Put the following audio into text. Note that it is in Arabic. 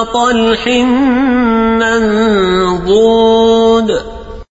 وطلح منضود